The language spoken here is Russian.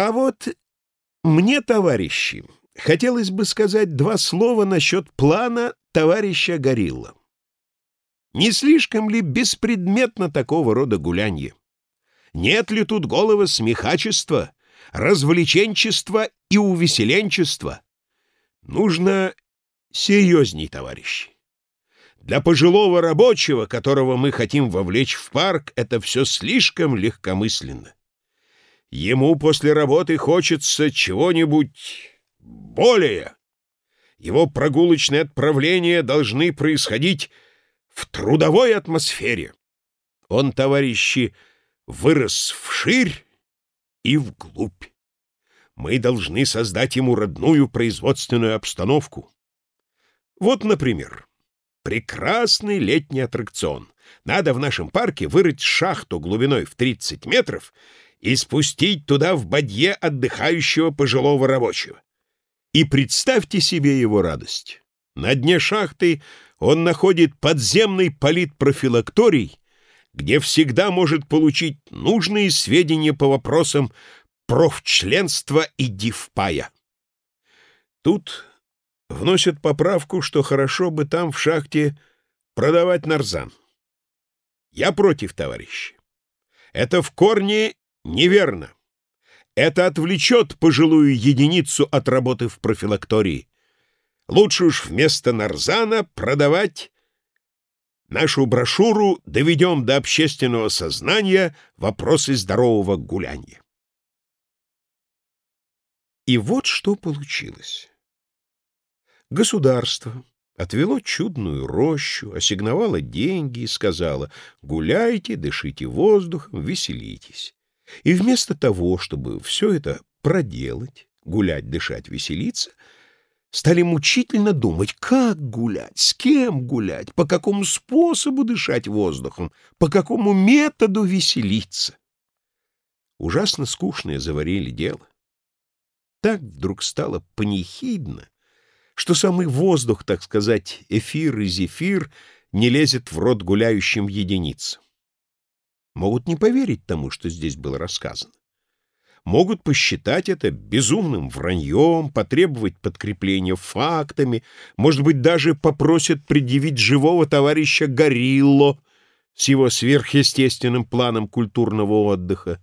А вот мне, товарищи, хотелось бы сказать два слова насчет плана товарища Горилла. Не слишком ли беспредметно такого рода гулянье? Нет ли тут голого смехачества, развлеченчества и увеселенчества? Нужно серьезней, товарищи. Для пожилого рабочего, которого мы хотим вовлечь в парк, это все слишком легкомысленно. Ему после работы хочется чего-нибудь более. Его прогулочные отправления должны происходить в трудовой атмосфере. Он, товарищи, вырос вширь и вглубь. Мы должны создать ему родную производственную обстановку. Вот, например, прекрасный летний аттракцион. Надо в нашем парке вырыть шахту глубиной в 30 метров и спустить туда в бадье отдыхающего пожилого рабочего. И представьте себе его радость. На дне шахты он находит подземный политпрофилакторий, где всегда может получить нужные сведения по вопросам профчленства и дивпая. Тут вносят поправку, что хорошо бы там в шахте продавать нарзан. Я против, товарищи. Это в корне Неверно. Это отвлечет пожилую единицу от работы в профилактории. Лучше уж вместо нарзана продавать нашу брошюру «Доведем до общественного сознания вопросы здорового гуляния». И вот что получилось. Государство отвело чудную рощу, ассигновало деньги и сказало «Гуляйте, дышите воздухом, веселитесь». И вместо того, чтобы все это проделать, гулять, дышать, веселиться, стали мучительно думать, как гулять, с кем гулять, по какому способу дышать воздухом, по какому методу веселиться. Ужасно скучное заварили дело. Так вдруг стало панихидно, что самый воздух, так сказать, эфир и зефир, не лезет в рот гуляющим единицам могут не поверить тому, что здесь было рассказано. Могут посчитать это безумным враньем, потребовать подкрепления фактами, может быть, даже попросят предъявить живого товарища Горилло с его сверхъестественным планом культурного отдыха.